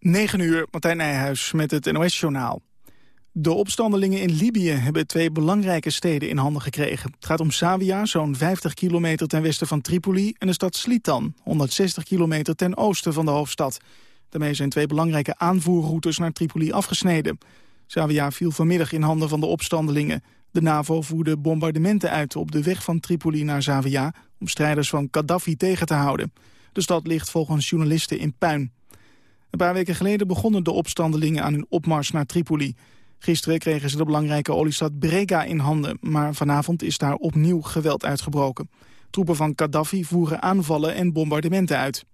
9 uur, Martijn Nijhuis met het NOS-journaal. De opstandelingen in Libië hebben twee belangrijke steden in handen gekregen. Het gaat om Savia, zo'n 50 kilometer ten westen van Tripoli... en de stad Slitan, 160 kilometer ten oosten van de hoofdstad. Daarmee zijn twee belangrijke aanvoerroutes naar Tripoli afgesneden. Savia viel vanmiddag in handen van de opstandelingen. De NAVO voerde bombardementen uit op de weg van Tripoli naar Zavia... om strijders van Gaddafi tegen te houden. De stad ligt volgens journalisten in puin. Een paar weken geleden begonnen de opstandelingen aan hun opmars naar Tripoli. Gisteren kregen ze de belangrijke oliestad Brega in handen... maar vanavond is daar opnieuw geweld uitgebroken. Troepen van Gaddafi voeren aanvallen en bombardementen uit.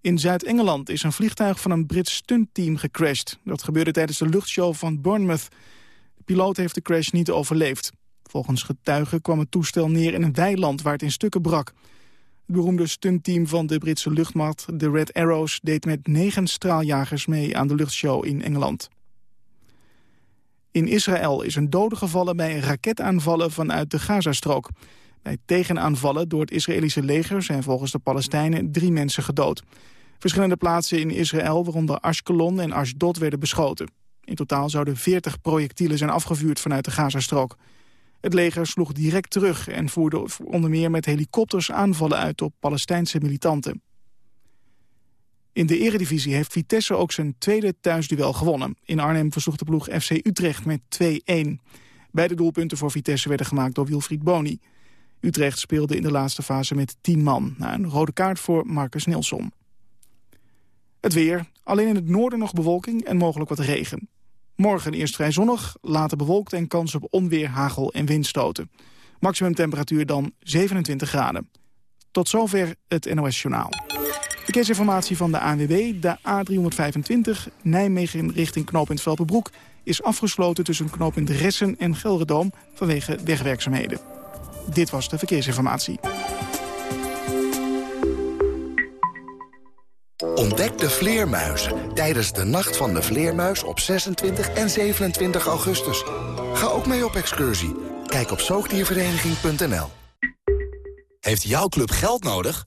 In Zuid-Engeland is een vliegtuig van een Brits stuntteam gecrashed. Dat gebeurde tijdens de luchtshow van Bournemouth. De piloot heeft de crash niet overleefd. Volgens getuigen kwam het toestel neer in een weiland waar het in stukken brak. Het beroemde stuntteam van de Britse luchtmacht, de Red Arrows... deed met negen straaljagers mee aan de luchtshow in Engeland. In Israël is een dode gevallen bij raketaanvallen vanuit de Gazastrook. Bij tegenaanvallen door het Israëlische leger zijn volgens de Palestijnen drie mensen gedood. Verschillende plaatsen in Israël, waaronder Ashkelon en Ashdod, werden beschoten. In totaal zouden 40 projectielen zijn afgevuurd vanuit de Gazastrook. Het leger sloeg direct terug en voerde onder meer met helikopters aanvallen uit op Palestijnse militanten. In de eredivisie heeft Vitesse ook zijn tweede thuisduel gewonnen. In Arnhem versloeg de ploeg FC Utrecht met 2-1. Beide doelpunten voor Vitesse werden gemaakt door Wilfried Boni. Utrecht speelde in de laatste fase met 10 man... na een rode kaart voor Marcus Nilsson. Het weer. Alleen in het noorden nog bewolking en mogelijk wat regen. Morgen eerst vrij zonnig, later bewolkt en kans op onweer, hagel en windstoten. Maximum temperatuur dan 27 graden. Tot zover het NOS Journaal. Verkeersinformatie van de ANWB. De A325 Nijmegen richting knooppunt Velpenbroek... is afgesloten tussen knooppunt Ressen en Gelredoom vanwege wegwerkzaamheden. Dit was de verkeersinformatie. Ontdek de vleermuizen tijdens de Nacht van de Vleermuis op 26 en 27 augustus. Ga ook mee op excursie. Kijk op zoogdiervereniging.nl Heeft jouw club geld nodig?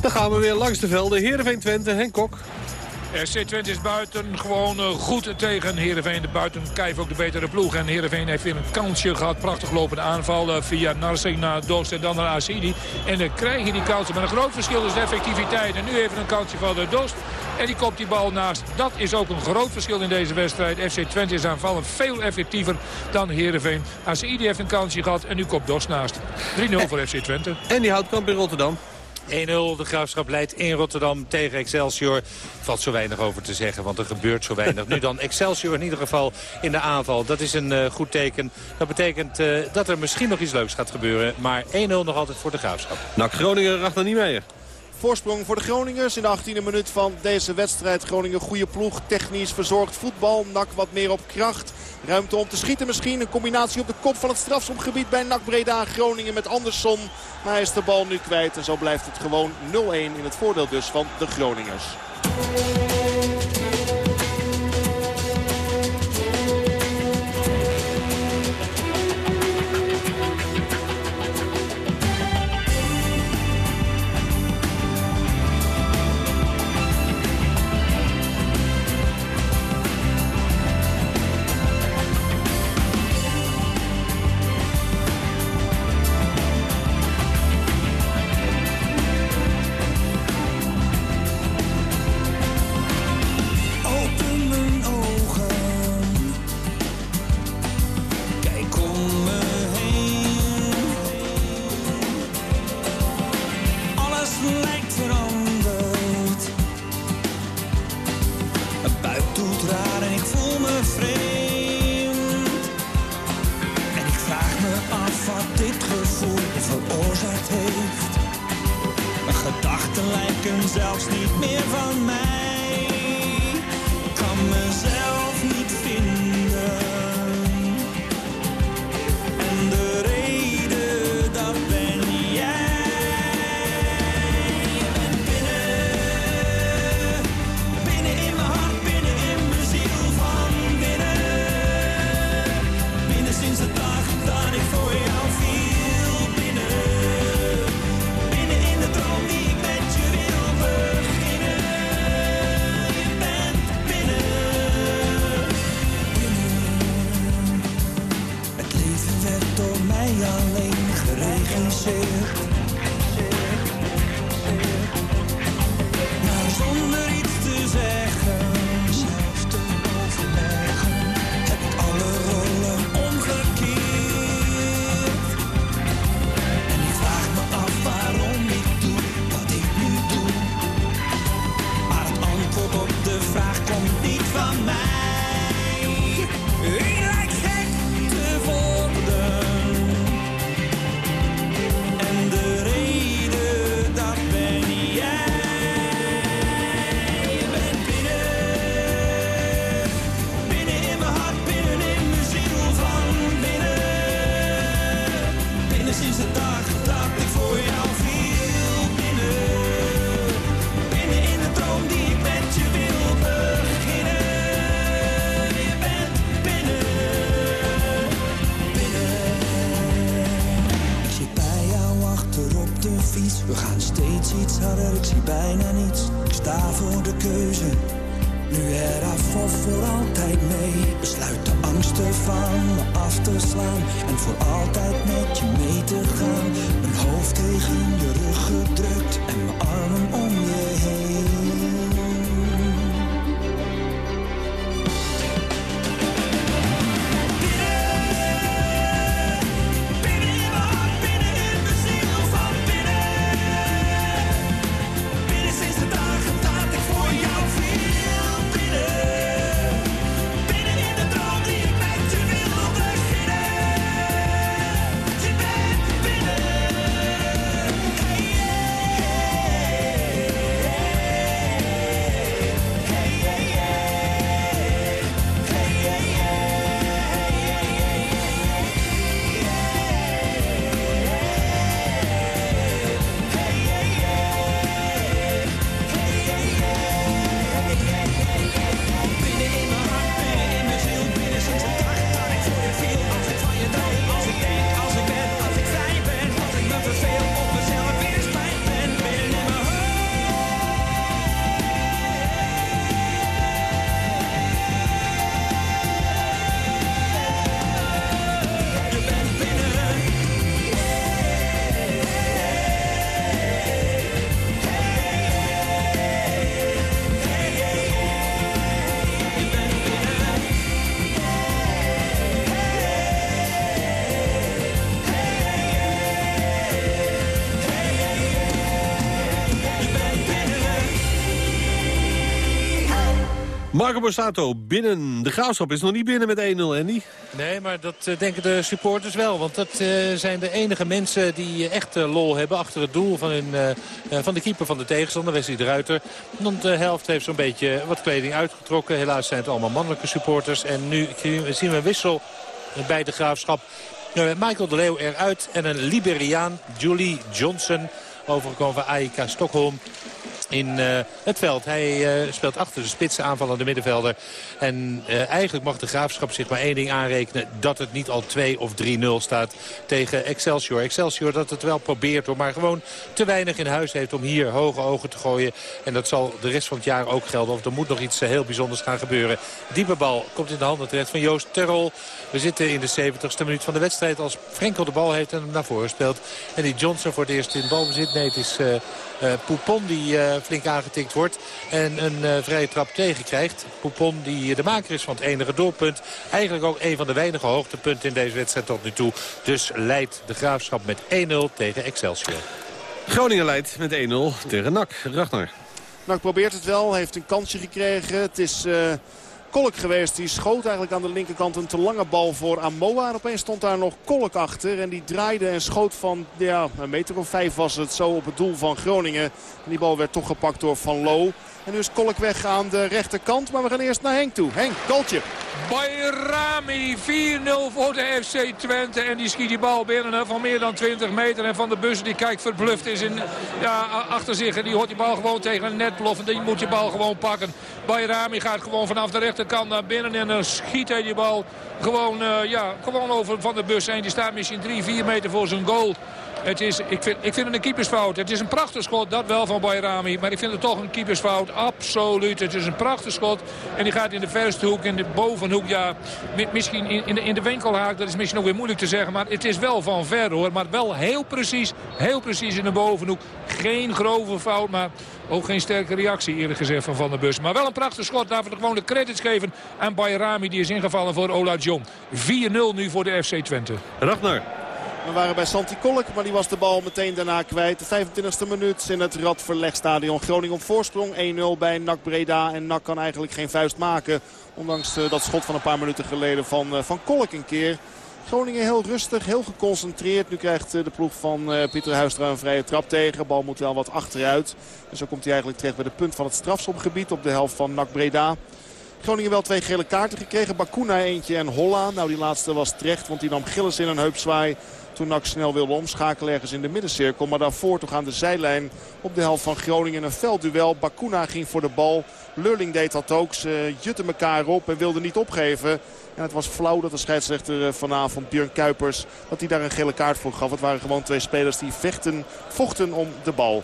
Dan gaan we weer langs de velden. Heerenveen Twente, Henk Kok. SC Twente is buiten gewoon eh, goed tegen Heerenveen. De buiten kijf ook de betere ploeg. En Heerenveen heeft weer een kansje gehad. Prachtig lopende aanval eh, via Narsing naar Dost en dan naar Asidi. En dan krijg je die kansen. Maar een groot verschil is de effectiviteit. En nu even een kansje van de Dost. En die komt die bal naast. Dat is ook een groot verschil in deze wedstrijd. FC Twente is aanvallen veel effectiever dan Heerenveen. Asidi heeft een kansje gehad en nu komt Dost naast. 3-0 voor FC Twente. En die houdt kamp in Rotterdam. 1-0. De Graafschap leidt in Rotterdam tegen Excelsior. Valt zo weinig over te zeggen, want er gebeurt zo weinig. nu dan Excelsior in ieder geval in de aanval. Dat is een uh, goed teken. Dat betekent uh, dat er misschien nog iets leuks gaat gebeuren. Maar 1-0 nog altijd voor de Graafschap. Nou, Groningen racht er niet mee. Voorsprong voor de Groningers in de 18e minuut van deze wedstrijd. Groningen goede ploeg, technisch verzorgd voetbal. Nak wat meer op kracht. Ruimte om te schieten misschien. Een combinatie op de kop van het strafschopgebied bij NAC Breda. Groningen met Andersson. Maar hij is de bal nu kwijt. En zo blijft het gewoon 0-1 in het voordeel dus van de Groningers. Marco Borsato binnen. De Graafschap is nog niet binnen met 1-0, Andy. Nee, maar dat eh, denken de supporters wel. Want dat eh, zijn de enige mensen die eh, echt lol hebben achter het doel van, van de keeper van de tegenstander, Wesley de Ruiter. Want de helft heeft zo'n beetje wat kleding uitgetrokken. Helaas zijn het allemaal mannelijke supporters. En nu zien we een wissel bij de Graafschap. Michael de Leeuw eruit en een Liberiaan, Julie Johnson, overgekomen van AIK Stockholm in eh, het veld. Hij eh, speelt achter de spitse aanvallende middenvelder. En eh, eigenlijk mag de Graafschap zich maar één ding aanrekenen. Dat het niet al 2 of 3-0 staat tegen Excelsior. Excelsior dat het wel probeert hoor. Maar gewoon te weinig in huis heeft om hier hoge ogen te gooien. En dat zal de rest van het jaar ook gelden. Of er moet nog iets heel bijzonders gaan gebeuren. Diepe bal komt in de handen terecht van Joost Terrol. We zitten in de 70ste minuut van de wedstrijd. Als Frenkel de bal heeft en hem naar voren speelt. En die Johnson voor het eerst in balbezit. Nee, het is uh, Poupon die flink aangetikt wordt. En een uh, vrije trap tegenkrijgt. Poupon die de maker is van het enige doelpunt. Eigenlijk ook een van de weinige hoogtepunten in deze wedstrijd tot nu toe. Dus leidt de Graafschap met 1-0 tegen Excelsior. Groningen leidt met 1-0 tegen NAC. Ragnar. NAC probeert het wel, heeft een kansje gekregen. Het is... Uh Kolk geweest. Die schoot eigenlijk aan de linkerkant een te lange bal voor Amoa. En opeens stond daar nog Kolk achter. En die draaide en schoot van ja, een meter of vijf was het zo op het doel van Groningen. En die bal werd toch gepakt door Van Loo. En nu is Kolk weg aan de rechterkant. Maar we gaan eerst naar Henk toe. Henk, goaltje. Bayrami 4-0 voor de FC Twente. En die schiet die bal binnen van meer dan 20 meter. En Van de Bus die kijkt verbluft is in, ja, achter zich. En die hoort die bal gewoon tegen een net En die moet die bal gewoon pakken. Bayrami gaat gewoon vanaf de rechterkant naar binnen. En dan schiet hij die bal gewoon, uh, ja, gewoon over Van de Bus heen. Die staat misschien 3, 4 meter voor zijn goal. Het is, ik, vind, ik vind het een keepersfout. Het is een prachtig schot, dat wel van Bayrami. Maar ik vind het toch een keepersfout. Absoluut. Het is een prachtig schot. En die gaat in de verste hoek, in de bovenhoek. Ja, misschien in de, in de winkelhaak. Dat is misschien nog weer moeilijk te zeggen. Maar het is wel van ver hoor. Maar wel heel precies. Heel precies in de bovenhoek. Geen grove fout. Maar ook geen sterke reactie eerlijk gezegd van Van der Bus. Maar wel een prachtig schot. Laten we gewoon de credits geven aan Bayrami. Die is ingevallen voor Ola John. 4-0 nu voor de FC Twente. Ragnar. We waren bij Santi Kolk, maar die was de bal meteen daarna kwijt. De 25e minuut in het Radverlegstadion. Groningen op voorsprong. 1-0 bij NAC Breda. En NAC kan eigenlijk geen vuist maken. Ondanks eh, dat schot van een paar minuten geleden van, uh, van Kolk een keer. Groningen heel rustig, heel geconcentreerd. Nu krijgt eh, de ploeg van Pieter Huistra een vrije trap tegen. De bal moet wel wat achteruit. En zo komt hij eigenlijk terecht bij de punt van het strafschopgebied op de helft van NAC Breda. Groningen wel twee gele kaarten gekregen. Bakuna eentje en Holla. Nou die laatste was terecht, want die nam Gillis in een heupzwaai. Toen snel wilde omschakelen ergens in de middencirkel. Maar daarvoor toch aan de zijlijn op de helft van Groningen een veldduel. Bakuna ging voor de bal. Lurling deed dat ook. Ze jutten elkaar op en wilden niet opgeven. En het was flauw dat de scheidsrechter eh, vanavond, Björn Kuipers, dat hij daar een gele kaart voor gaf. Het waren gewoon twee spelers die vechten, vochten om de bal.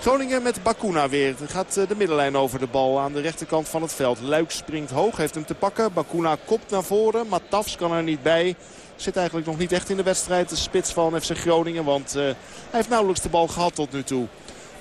Groningen met Bakuna weer. Er gaat eh, de middenlijn over de bal aan de rechterkant van het veld. Luik springt hoog, heeft hem te pakken. Bakuna kopt naar voren. Matafs kan er niet bij. Zit eigenlijk nog niet echt in de wedstrijd. De spits van FC Groningen. Want uh, hij heeft nauwelijks de bal gehad tot nu toe.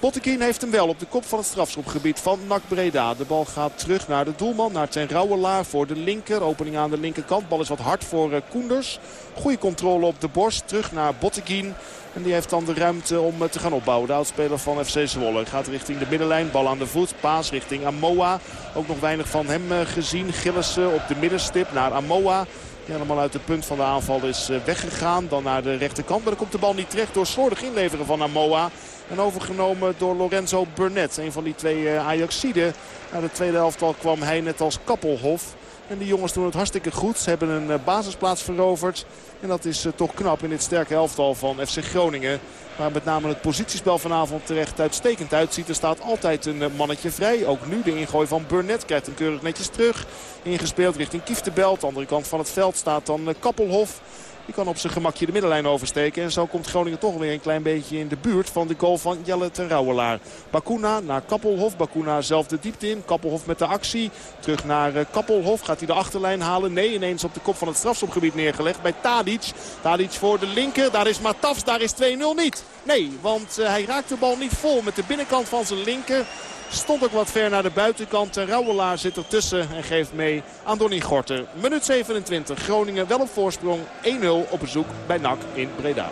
Bottekin heeft hem wel op de kop van het strafschopgebied van NAC Breda. De bal gaat terug naar de doelman, naar Ten Rauwelaar voor de linker. Opening aan de linkerkant. Bal is wat hard voor uh, Koenders. Goede controle op de borst. Terug naar Bottekin. En die heeft dan de ruimte om eh, te gaan opbouwen. De oudspeler van FC Zwolle gaat richting de middenlijn. Bal aan de voet. Paas richting Amoa. Ook nog weinig van hem gezien. Gillissen op de middenstip naar Amoa. Die helemaal uit het punt van de aanval is eh, weggegaan. Dan naar de rechterkant. Maar dan komt de bal niet terecht door slordig inleveren van Amoa. En overgenomen door Lorenzo Burnett. Een van die twee eh, Ajaxiden. Na de tweede helft al kwam hij net als Kappelhof. En die jongens doen het hartstikke goed. Ze hebben een eh, basisplaats veroverd. En dat is toch knap in dit sterke elftal van FC Groningen. Waar met name het positiespel vanavond terecht uitstekend uitziet. Er staat altijd een mannetje vrij. Ook nu de ingooi van Burnett krijgt hem keurig netjes terug. Ingespeeld richting Kieftenbelt. Andere kant van het veld staat dan eh, Kappelhof. Die kan op zijn gemakje de middenlijn oversteken. En zo komt Groningen toch weer een klein beetje in de buurt van de goal van Jelle ten Rouwelaar. Bakuna naar Kappelhof. Bakuna zelf de diepte in. Kappelhof met de actie. Terug naar eh, Kappelhof. Gaat hij de achterlijn halen? Nee, ineens op de kop van het strafschopgebied neergelegd bij Tadic. Tadic voor de linker. Daar is Matafs. Daar is 2-0 niet. Nee, want eh, hij raakt de bal niet vol met de binnenkant van zijn linker. Stond ook wat ver naar de buitenkant. En Rauwelaar zit ertussen en geeft mee aan Donny Gorter. Minuut 27. Groningen wel op voorsprong. 1-0 op bezoek bij NAC in Breda.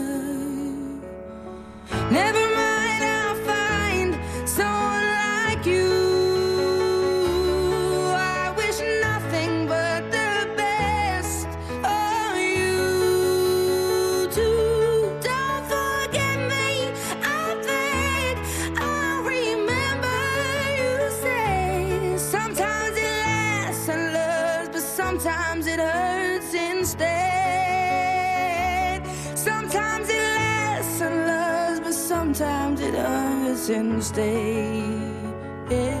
since day. Yeah.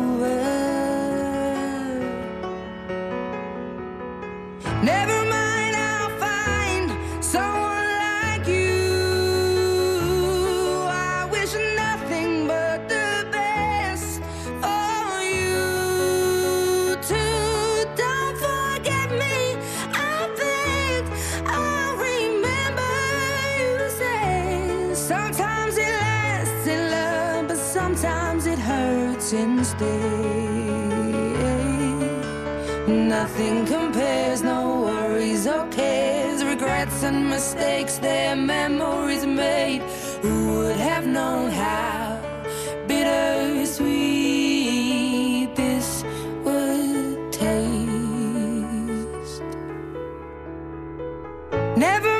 Never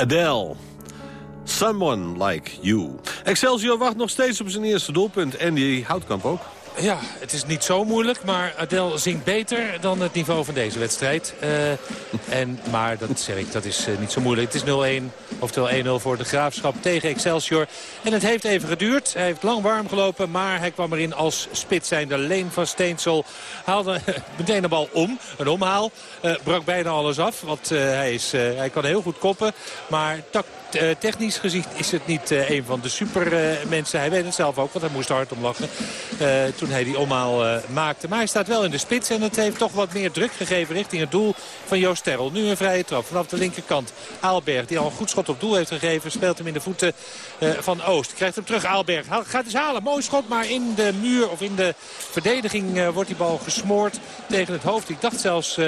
Adele. Someone like you. Excelsior wacht nog steeds op zijn eerste doelpunt. En die Houtkamp ook. Ja, het is niet zo moeilijk, maar Adel zingt beter dan het niveau van deze wedstrijd. Eh, en, maar dat zeg ik, dat is eh, niet zo moeilijk. Het is 0-1, oftewel 1-0 voor de Graafschap tegen Excelsior. En het heeft even geduurd. Hij heeft lang warm gelopen, maar hij kwam erin als spits zijnde. Leen van Steensel haalde meteen de bal om. Een omhaal. Eh, brak bijna alles af, want hij, is, hij kan heel goed koppen. Maar technisch gezien is het niet een van de supermensen. hij weet het zelf ook, want hij moest hard om lachen toen hij die omhaal maakte. Maar hij staat wel in de spits en het heeft toch wat meer druk gegeven richting het doel van Joost Terrel. Nu een vrije trap vanaf de linkerkant. Aalberg, die al een goed schot op doel heeft gegeven, speelt hem in de voeten van Oost. Krijgt hem terug, Aalberg. Gaat eens halen, mooi schot, maar in de muur of in de verdediging wordt die bal gesmoord tegen het hoofd. Ik dacht zelfs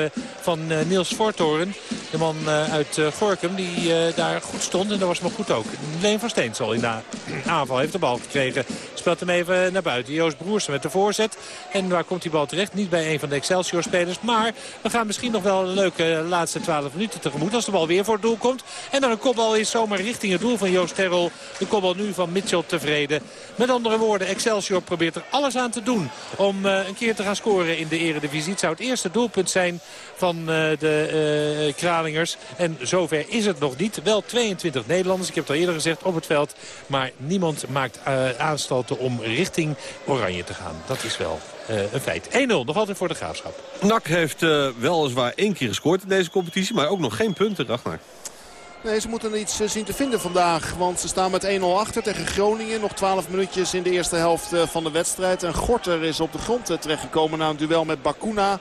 van Niels Voortoren, de man uit Gorkum, die daar goed stond. En dat was maar goed ook. Leen van Steensel in de aanval heeft de bal gekregen. Speelt hem even naar buiten. Joost Broersen met de voorzet. En waar komt die bal terecht? Niet bij een van de Excelsior-spelers. Maar we gaan misschien nog wel een leuke laatste 12 minuten tegemoet. Als de bal weer voor het doel komt. En dan een kopbal is zomaar richting het doel van Joost Terrel. De kopbal nu van Mitchell tevreden. Met andere woorden, Excelsior probeert er alles aan te doen. Om uh, een keer te gaan scoren in de eredivisie. Het zou het eerste doelpunt zijn van uh, de uh, Kralingers. En zover is het nog niet. Wel 22 Nederlanders. Ik heb het al eerder gezegd op het veld. Maar niemand maakt aanstalten om richting Oranje te gaan. Dat is wel uh, een feit. 1-0, nog altijd voor de Graafschap. NAC heeft uh, weliswaar één keer gescoord in deze competitie... maar ook nog geen punten, Ragnar. Nee, ze moeten iets zien te vinden vandaag. Want ze staan met 1-0 achter tegen Groningen. Nog 12 minuutjes in de eerste helft van de wedstrijd. En Gorter is op de grond terechtgekomen na een duel met Bakuna.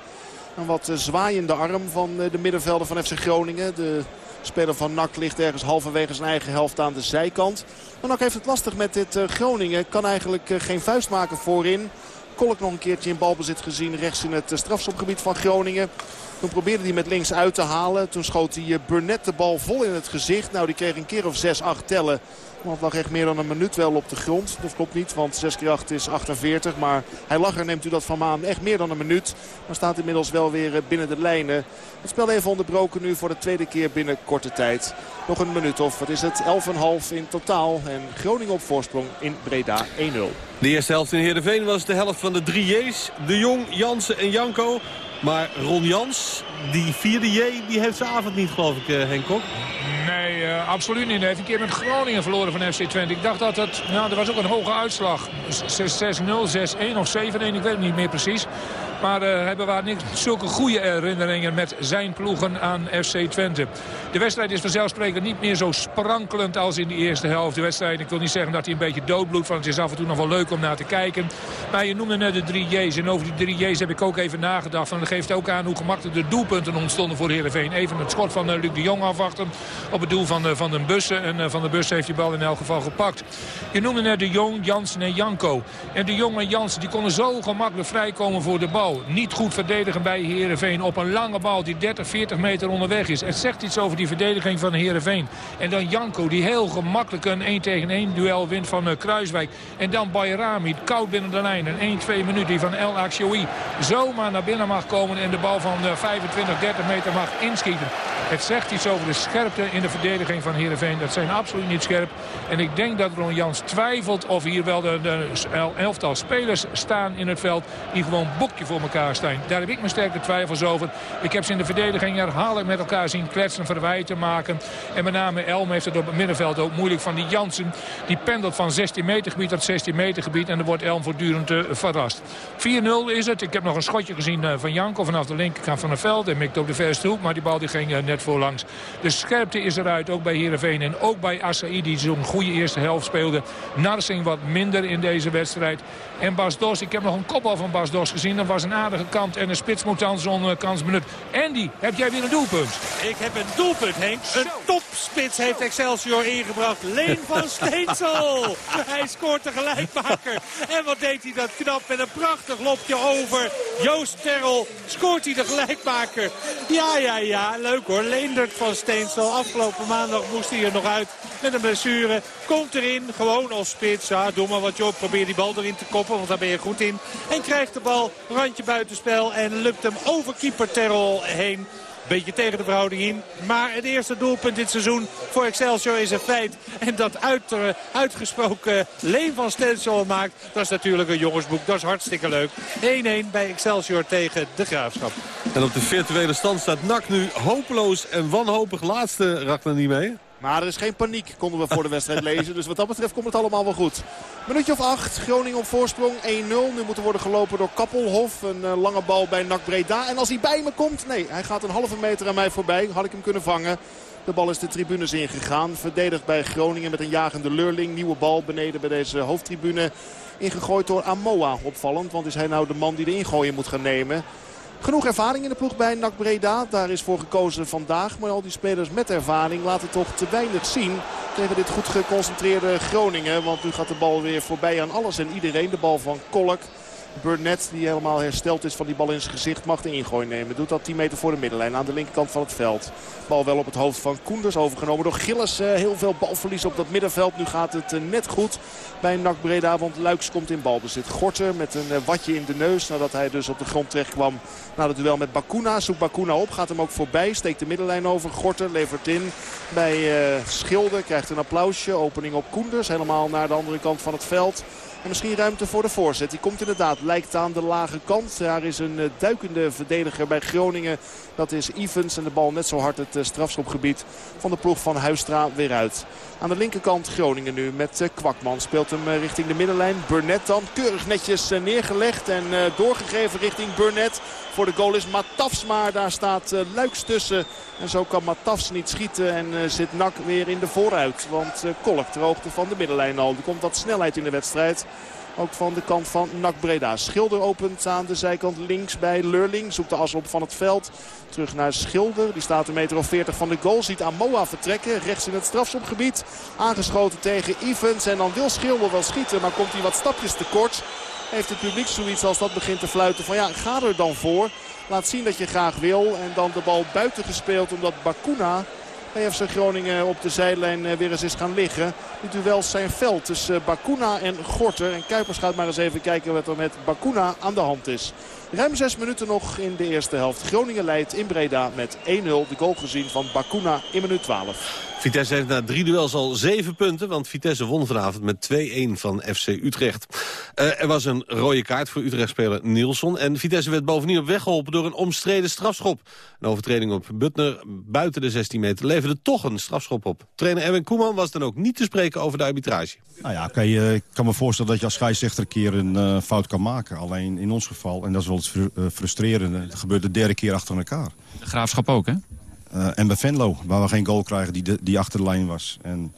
Een wat zwaaiende arm van de middenvelder van FC Groningen. De speler van NAC ligt ergens halverwege zijn eigen helft aan de zijkant. Maar NAC heeft het lastig met dit Groningen. Kan eigenlijk geen vuist maken voorin. Kolk nog een keertje in balbezit gezien rechts in het strafschopgebied van Groningen. Toen probeerde hij met links uit te halen. Toen schoot hij Burnett de bal vol in het gezicht. Nou, die kreeg een keer of 6, 8 tellen. Want lag echt meer dan een minuut wel op de grond. Dat klopt niet, want 6 keer 8 is 48. Maar hij lag er, neemt u dat van maan, echt meer dan een minuut. Maar staat inmiddels wel weer binnen de lijnen. Het spel even onderbroken nu voor de tweede keer binnen korte tijd. Nog een minuut of, wat is het, 11,5 in totaal. En Groningen op voorsprong in Breda 1-0. De eerste helft in Heerenveen was de helft van de drie J's. De Jong, Jansen en Janko. Maar Ron Jans, die vierde J, die heeft zijn avond niet, geloof ik, uh, Henk Kok. Nee, absoluut niet. Hij heeft een keer met Groningen verloren van FC Twente. Ik dacht dat het... Nou, er was ook een hoge uitslag. 6-0, 6-1 of 7-1, ik weet het niet meer precies. Maar uh, hebben we niet zulke goede herinneringen met zijn ploegen aan FC Twente. De wedstrijd is vanzelfsprekend niet meer zo sprankelend als in de eerste helft. De wedstrijd, ik wil niet zeggen dat hij een beetje doodbloedt. Want het is af en toe nog wel leuk om naar te kijken. Maar je noemde net de drie J's. En over die drie J's heb ik ook even nagedacht. Van dat geeft ook aan hoe gemakkelijk de doelpunten ontstonden voor Heerenveen. Even het schot van uh, Luc de Jong afwachten op het doel van, uh, van den Bussen. En Van den Bussen heeft die bal in elk geval gepakt. Je noemde net de Jong, Jansen en Janko. En de Jong en Jansen die konden zo gemakkelijk vrijkomen voor de bal. Niet goed verdedigen bij Heerenveen op een lange bal die 30, 40 meter onderweg is. Het zegt iets over die verdediging van Heerenveen. En dan Janko die heel gemakkelijk een 1 tegen 1 duel wint van uh, Kruiswijk. En dan Bayrami, koud binnen de lijn. Een 1-2 minuut die van El Akshoui zomaar naar binnen mag komen. En de bal van uh, 25, 30 meter mag inschieten. Het zegt iets over de scherpte in de verdediging van Heerenveen. Dat zijn absoluut niet scherp. En ik denk dat Ron Jans twijfelt of hier wel de, de elftal spelers staan in het veld. Die gewoon boekje voor elkaar. Daar heb ik mijn sterke twijfels over. Ik heb ze in de verdediging herhaaldelijk met elkaar zien kletsen, verwijten maken. En met name Elm heeft het op het middenveld ook moeilijk van die Jansen. Die pendelt van 16 meter gebied tot 16 meter gebied. En dan wordt Elm voortdurend uh, verrast. 4-0 is het. Ik heb nog een schotje gezien uh, van Janko vanaf de linkerkant van het veld. En mikt op de verste hoek. Maar die bal die ging uh, net voorlangs. De scherpte is eruit, ook bij Heerenveen. En ook bij Assaï, die zo'n goede eerste helft speelde. Narsing wat minder in deze wedstrijd. En Bas Dos, ik heb nog een kopbal van Bas Dos gezien. Dat was een aardige kant en de spits moet dan zo'n kans benut. Andy, heb jij weer een doelpunt? Ik heb een doelpunt, Henk. Een topspits heeft Excelsior ingebracht. Leen van Steensel. hij scoort de gelijkmaker. En wat deed hij dat knap met een prachtig lopje over. Joost Terrel scoort hij de gelijkmaker. Ja, ja, ja. Leuk hoor. Leendert van Steensel. Afgelopen maandag moest hij er nog uit met een blessure. Komt erin, gewoon als spits. Ja, doe maar wat je op. Probeer die bal erin te koppen, want daar ben je goed in. En krijgt de bal randje buitenspel en lukt hem over keeper Terrel heen. Beetje tegen de verhouding in. Maar het eerste doelpunt dit seizoen voor Excelsior is een feit. En dat uit, uh, uitgesproken Leen van Stensel maakt. Dat is natuurlijk een jongensboek. Dat is hartstikke leuk. 1-1 bij Excelsior tegen de Graafschap. En op de virtuele stand staat NAC nu hopeloos en wanhopig laatste. Ragnar niet mee. Maar er is geen paniek, konden we voor de wedstrijd lezen. Dus wat dat betreft komt het allemaal wel goed. Minuutje of acht, Groningen op voorsprong, 1-0. Nu moet er worden gelopen door Kappelhof. Een uh, lange bal bij NAC Breda. En als hij bij me komt, nee, hij gaat een halve meter aan mij voorbij. Had ik hem kunnen vangen. De bal is de tribunes ingegaan. Verdedigd bij Groningen met een jagende Lurling. Nieuwe bal beneden bij deze hoofdtribune. Ingegooid door Amoa. Opvallend, want is hij nou de man die de ingooien moet gaan nemen. Genoeg ervaring in de ploeg bij NAC Breda. Daar is voor gekozen vandaag. Maar al die spelers met ervaring laten toch te weinig zien tegen dit goed geconcentreerde Groningen. Want nu gaat de bal weer voorbij aan alles en iedereen. De bal van Kolk. Burnett, die helemaal hersteld is van die bal in zijn gezicht, mag de ingooi nemen. Doet dat 10 meter voor de middenlijn aan de linkerkant van het veld. Bal wel op het hoofd van Koenders overgenomen door Gilles. heel veel balverlies op dat middenveld. Nu gaat het net goed bij NAC Breda, want Luiks komt in balbezit. Gorter met een watje in de neus nadat hij dus op de grond terecht kwam na het duel met Bakuna. Zoekt Bakuna op, gaat hem ook voorbij, steekt de middenlijn over. Gorter levert in bij Schilder, krijgt een applausje. Opening op Koenders, helemaal naar de andere kant van het veld. En misschien ruimte voor de voorzet. Die komt inderdaad, lijkt aan de lage kant. Daar is een uh, duikende verdediger bij Groningen. Dat is Evans en de bal net zo hard het uh, strafschopgebied van de ploeg van Huistra weer uit. Aan de linkerkant Groningen nu met uh, Kwakman. Speelt hem richting de middenlijn. Burnett dan keurig netjes neergelegd en doorgegeven richting Burnett. Voor de goal is Matafs, maar daar staat Luiks tussen. En zo kan Matafs niet schieten en zit Nak weer in de vooruit. Want Kolk ter hoogte van de middenlijn al. Er komt wat snelheid in de wedstrijd. Ook van de kant van NAC Breda. Schilder opent aan de zijkant links bij Lurling. Zoekt de as op van het veld. Terug naar Schilder. Die staat een meter of 40 van de goal. Ziet Amoa vertrekken. Rechts in het strafschopgebied. Aangeschoten tegen Evans. En dan wil Schilder wel schieten. Maar komt hij wat stapjes tekort. heeft het publiek zoiets als dat begint te fluiten van ja, ga er dan voor. Laat zien dat je graag wil. En dan de bal buiten gespeeld omdat Bakuna bij FC Groningen op de zijlijn eh, weer eens is gaan liggen. Die duels zijn veld tussen Bakuna en Gorter. En Kuipers gaat maar eens even kijken wat er met Bakuna aan de hand is. Ruim zes minuten nog in de eerste helft. Groningen leidt in Breda met 1-0. De goal gezien van Bakuna in minuut 12. Vitesse heeft na drie duels al zeven punten. Want Vitesse won vanavond met 2-1 van FC Utrecht. Uh, er was een rode kaart voor Utrecht-speler Nielsen. En Vitesse werd bovendien op weg geholpen door een omstreden strafschop. Een overtreding op Butner buiten de 16 meter leverde toch een strafschop op. Trainer Erwin Koeman was dan ook niet te spreken over de arbitrage. Nou ja, okay, uh, ik kan me voorstellen dat je als scheidsrechter een keer een uh, fout kan maken. Alleen in ons geval, en dat is wel het frustrerende, het gebeurt de derde keer achter elkaar. De graafschap ook, hè? Uh, en bij Venlo, waar we geen goal krijgen die, de, die achter de lijn was. En,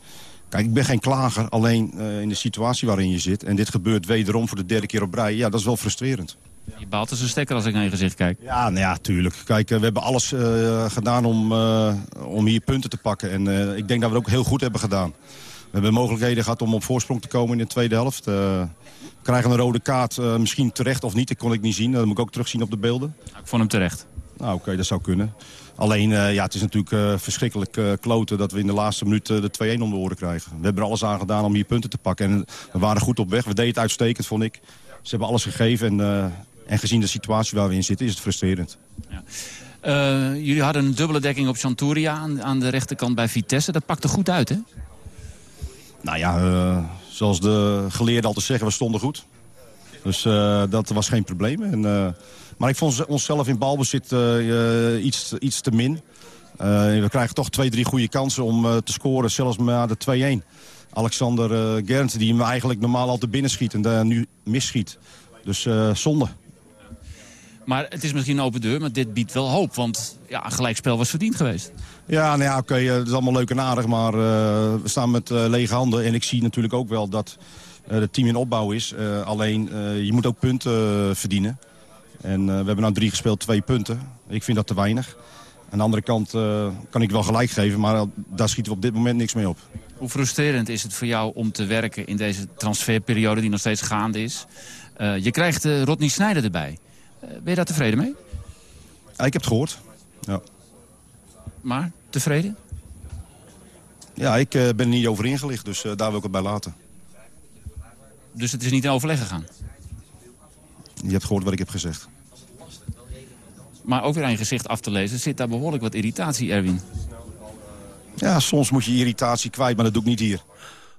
kijk, ik ben geen klager, alleen uh, in de situatie waarin je zit... en dit gebeurt wederom voor de derde keer op rij, ja, dat is wel frustrerend. Je baalt als een stekker als ik naar je gezicht kijk. Ja, nou ja, tuurlijk. Kijk, uh, we hebben alles gedaan om, om hier punten te pakken. En ik denk dat we het ook heel goed hebben gedaan. We hebben mogelijkheden gehad om op voorsprong te komen in de tweede helft. we krijgen een rode kaart, misschien terecht of niet, dat kon ik niet zien. Dat moet ik ook terugzien op de beelden. Nou, ik vond hem terecht. Nou, oké, okay, dat zou kunnen. Alleen, uh, ja, het is natuurlijk uh, verschrikkelijk uh, kloten dat we in de laatste minuut de 2-1 om de oren krijgen. We hebben er alles aan gedaan om hier punten te pakken. En we waren goed op weg. We deden het uitstekend, vond ik. Ze hebben alles gegeven. En, en gezien de situatie waar we in zitten, is het frustrerend. Ja. jullie hadden een dubbele dekking op Chanturia aan, aan, de rechterkant bij Vitesse. Dat pakte goed uit, hè? Nou ja, zoals de geleerden altijd zeggen, we stonden goed. Dus dat was geen probleem. En, maar ik vond onszelf in balbezit uh, iets, iets te min. Uh, we krijgen toch twee, drie goede kansen om te scoren. Zelfs na de 2-1. Alexander uh, Gernt, die hem eigenlijk normaal altijd binnenschiet en daar nu misschiet. Dus zonde. Maar het is misschien een open deur, maar dit biedt wel hoop. Want ja, een gelijkspel was verdiend geweest. Ja, nou ja, oké, okay, het is allemaal leuk en aardig. Maar we staan met lege handen. En ik zie natuurlijk ook wel dat het team in opbouw is. alleen, je moet ook punten verdienen. En uh, we hebben nou drie gespeeld, twee punten. Ik vind dat te weinig. Aan de andere kant uh, kan ik wel gelijk geven, maar daar schieten we op dit moment niks mee op. Hoe frustrerend is het voor jou om te werken in deze transferperiode die nog steeds gaande is? Uh, je krijgt Rodney Snijder erbij. ben je daar tevreden mee? Ja, ik heb het gehoord, ja. Maar, tevreden? Ja, ik ben er niet over ingelicht, dus daar wil ik het bij laten. Dus het is niet in overleg gegaan? Je hebt gehoord wat ik heb gezegd. Maar ook weer aan je gezicht af te lezen zit daar behoorlijk wat irritatie, Erwin. Ja, soms moet je irritatie kwijt, maar dat doe ik niet hier.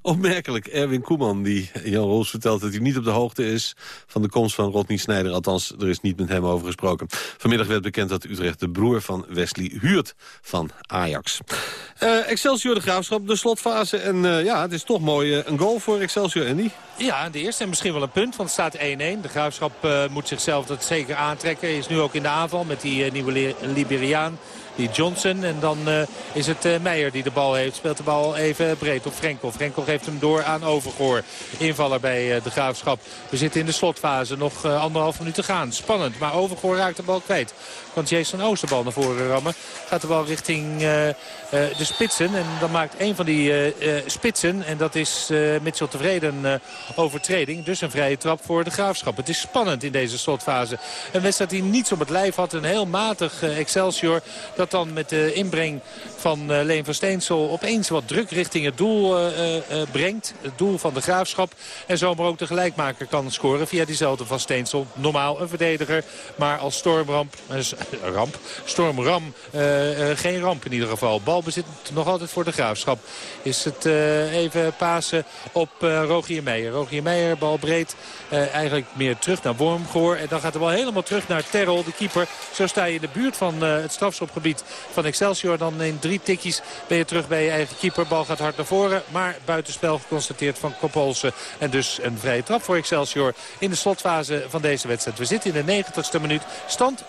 Opmerkelijk, Erwin Koeman, die Jan Roos vertelt dat hij niet op de hoogte is van de komst van Rodney Snijder. Althans, er is niet met hem over gesproken. Vanmiddag werd bekend dat Utrecht de broer van Wesley huurt van Ajax. Uh, Excelsior de Graafschap, de slotfase. En uh, ja, het is toch mooi uh, een goal voor Excelsior, Andy. Ja, de eerste en misschien wel een punt, want het staat 1-1. De Graafschap moet zichzelf dat zeker aantrekken. Is nu ook in de aanval met die nieuwe Liberiaan die Johnson. En dan uh, is het uh, Meijer die de bal heeft. Speelt de bal even breed op Frenkel. Frenkel geeft hem door aan Overgoor. Invaller bij uh, de Graafschap. We zitten in de slotfase. Nog anderhalf minuut te gaan. Spannend. Maar Overgoor raakt de bal kwijt. Kan Jason Oost de bal naar voren rammen. Gaat de bal richting de spitsen. En dan maakt een van die spitsen. En dat is Mitchell tevreden overtreding. Dus een vrije trap voor de Graafschap. Het is spannend in deze slotfase. Een wedstrijd die niets op het lijf had. Een heel matig Excelsior. Dat dat dan met de inbreng van uh, Leen van Steensel opeens wat druk richting het doel uh, uh, brengt. Het doel van de Graafschap. En zomaar ook de gelijkmaker kan scoren via diezelfde van Steensel. Normaal een verdediger, maar als stormramp, ramp, stormram geen ramp in ieder geval. Balbezit nog altijd voor de Graafschap. Is het even pasen op Rogier Meijer. Rogier Meijer, bal breed. eigenlijk meer terug naar Wormgoor. En dan gaat de bal helemaal terug naar Terrel, de keeper. Zo sta je in de buurt van het strafschopgebied van Excelsior. Dan in drie tikjes ben je terug bij je eigen keeper. Bal gaat hard naar voren, maar buitenspel geconstateerd van Kopolsen. En dus een vrije trap voor Excelsior in de slotfase van deze wedstrijd. We zitten in de 90ste minuut. Stand 1-1.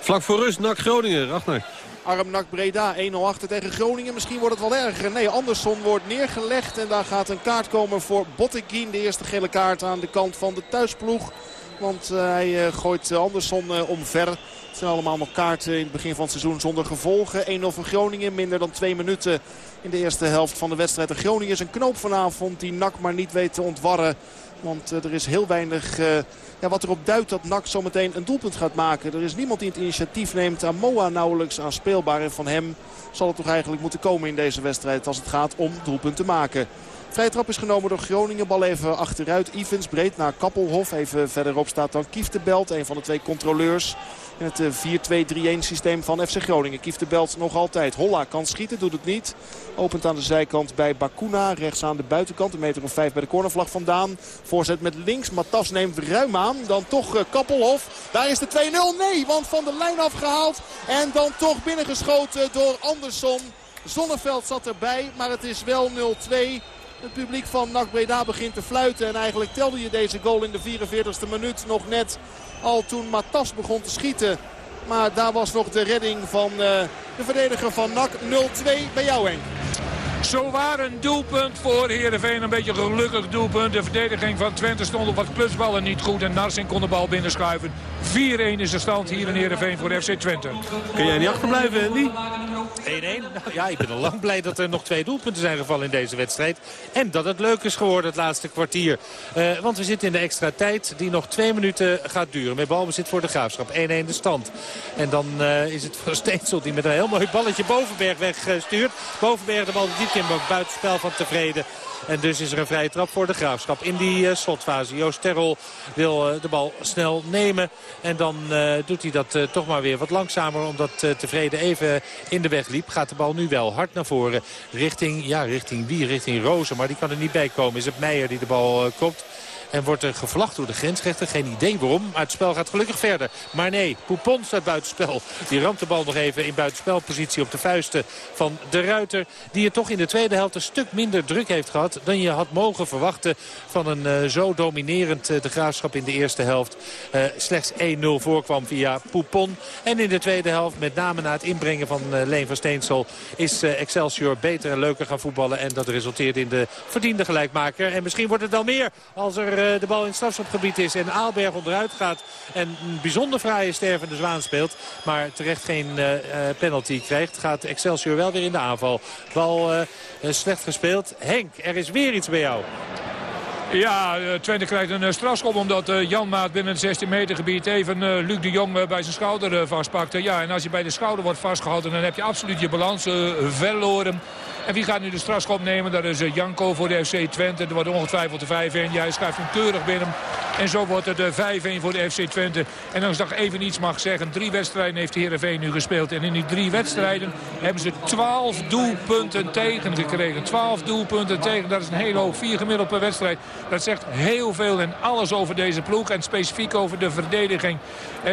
Vlak voor rust, NAC Groningen. Ragnar. Arm NAC Breda 1-0 achter tegen Groningen. Misschien wordt het wel erger. Nee, Andersson wordt neergelegd. En daar gaat een kaart komen voor Botteguin. De eerste gele kaart aan de kant van de thuisploeg. Want uh, hij uh, gooit Andersson uh, omver. Zijn allemaal nog kaarten in het begin van het seizoen zonder gevolgen. 1-0 van Groningen, minder dan twee minuten in de eerste helft van de wedstrijd. De Groningen is een knoop vanavond die NAC maar niet weet te ontwarren. Want er is heel weinig ja, wat erop duidt dat NAC zometeen een doelpunt gaat maken. Er is niemand die het initiatief neemt. Amoa nauwelijks aanspeelbaar. En van hem zal het toch eigenlijk moeten komen in deze wedstrijd als het gaat om doelpunt te maken. Vrije trap is genomen door Groningen. Bal even achteruit. Evans breed naar Kappelhof. Even verderop staat dan Kieftenbelt. Een van de twee controleurs. In het 4-2-3-1 eh, systeem van FC Groningen. Kieftenbelt nog altijd. Holla kan schieten, doet het niet. Opent aan de zijkant bij Bakuna. Rechts aan de buitenkant. Een meter of vijf bij de cornervlag vandaan. Voorzet met links. Matas neemt ruim aan. Dan toch uh, Kappelhof. Daar is de 2-0. Nee, want van de lijn afgehaald. En dan toch binnengeschoten door Andersson. Zonneveld zat erbij, maar het is wel 0-2. Het publiek van NAC Breda begint te fluiten. En eigenlijk telde je deze goal in de 44e minuut nog net al toen Matas begon te schieten. Maar daar was nog de redding van uh, de verdediger van NAC 0-2 bij jou Henk. Zo waar een doelpunt voor Heerenveen. Een beetje gelukkig doelpunt. De verdediging van Twente stond op wat plusballen niet goed. En Narsing kon de bal binnenschuiven. 4-1 is de stand hier in Heerenveen voor FC Twente. Kun jij niet achterblijven, Andy? 1-1. ja, ik ben al lang blij dat er nog twee doelpunten zijn gevallen in deze wedstrijd. En dat het leuk is geworden het laatste kwartier. Uh, want we zitten in de extra tijd die nog twee minuten gaat duren. Met balbezit voor de Graafschap. 1-1 de stand. En dan uh, is het Van Steensel die met een heel mooi balletje Bovenberg wegstuurt. Bovenberg de bal de diepte buitenspel van tevreden. En dus is er een vrije trap voor de Graafschap in die uh, slotfase. Joost Terrel wil uh, de bal snel nemen. En dan uh, doet hij dat toch maar weer wat langzamer. Omdat Tevreden even in de weg liep. Gaat de bal nu wel hard naar voren. Richting, ja, richting wie? Richting Rozen. Maar die kan er niet bij komen. Is het Meijer die de bal kopt. En wordt er gevlacht door de grensrechter. Geen idee waarom. Maar het spel gaat gelukkig verder. Maar nee, Poupon staat buitenspel. Die ramt de bal nog even in buitenspelpositie op de vuisten van de Ruiter. Die het toch in de tweede helft een stuk minder druk heeft gehad... dan je had mogen verwachten van een uh, zo dominerend uh, de graafschap in de eerste helft. Uh, slechts 1-0 voorkwam via Poupon. En in de tweede helft, met name na het inbrengen van Leen van Steensel... is Excelsior beter en leuker gaan voetballen. En dat resulteert in de verdiende gelijkmaker. En misschien wordt het dan meer als er eh, de bal in het strafschopgebied is. En Aalberg onderuit gaat. En een bijzonder fraaie stervende zwaan speelt. Maar terecht geen uh, penalty krijgt. Gaat Excelsior wel weer in de aanval. Bal slecht gespeeld. Henk, er is weer iets bij jou. Ja, Twente krijgt een strafschop omdat Jan Maat binnen het 16 meter gebied even Luc de Jong bij zijn schouder vastpakte. Ja, en als je bij de schouder wordt vastgehouden dan heb je absoluut je balans verloren. En wie gaat nu de strafschop nemen? Dat is eh, Janko voor de FC Twente. Er wordt ongetwijfeld de 5-1. Jij schuift hem keurig binnen. En zo wordt het de 5-1 voor de FC Twente. En als ik even iets mag zeggen. Drie wedstrijden heeft de Heerenveen nu gespeeld. En in die drie wedstrijden hebben ze 12 doelpunten tegengekregen. 12 doelpunten tegen. Dat is een hele hoop. Vier gemiddeld per wedstrijd. Dat zegt heel veel en alles over deze ploeg. En specifiek over de verdediging.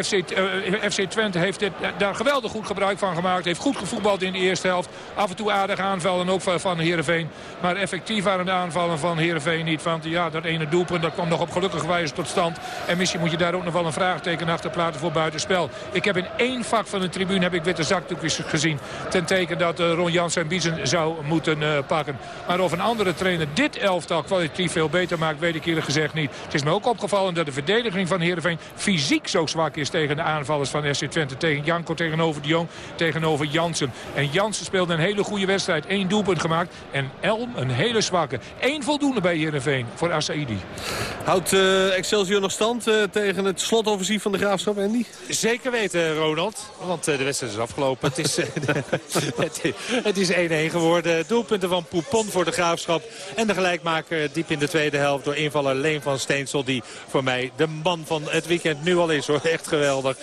FC, eh, FC Twente heeft daar geweldig goed gebruik van gemaakt. Heeft goed gevoetbald in de eerste helft. Af en toe aardig aanvallen ook van Heerenveen. Maar effectief waren de aanvallen van Heerenveen niet. Want ja, dat ene doelpunt dat kwam nog op gelukkige wijze tot stand. En misschien moet je daar ook nog wel een vraagteken achter plaatsen voor buitenspel. Ik heb in één vak van de tribune heb ik witte zakdoekjes gezien. Ten teken dat uh, Ron Jans en Biezen zou moeten uh, pakken. Maar of een andere trainer dit elftal kwalitatief veel beter maakt, weet ik eerlijk gezegd niet. Het is me ook opgevallen dat de verdediging van Heerenveen fysiek zo zwak is tegen de aanvallers van SC Twente. Tegen Janko tegenover de Jong, tegenover Jansen. En Jansen speelde een hele goede wedstrijd. Eén doelpunt gemaakt. En Elm een hele zwakke. Eén voldoende bij Heerenveen voor Asaidi. Houdt uh, Excelsior nog stand uh, tegen het slotoffensief van de Graafschap, Andy? Zeker weten, Ronald. Want uh, de wedstrijd is afgelopen. het is 1-1 het is geworden. Doelpunten van Poupon voor de Graafschap. En de gelijkmaker diep in de tweede helft door invaller Leen van Steensel. Die voor mij de man van het weekend nu al is. Hoor. Echt geweldig.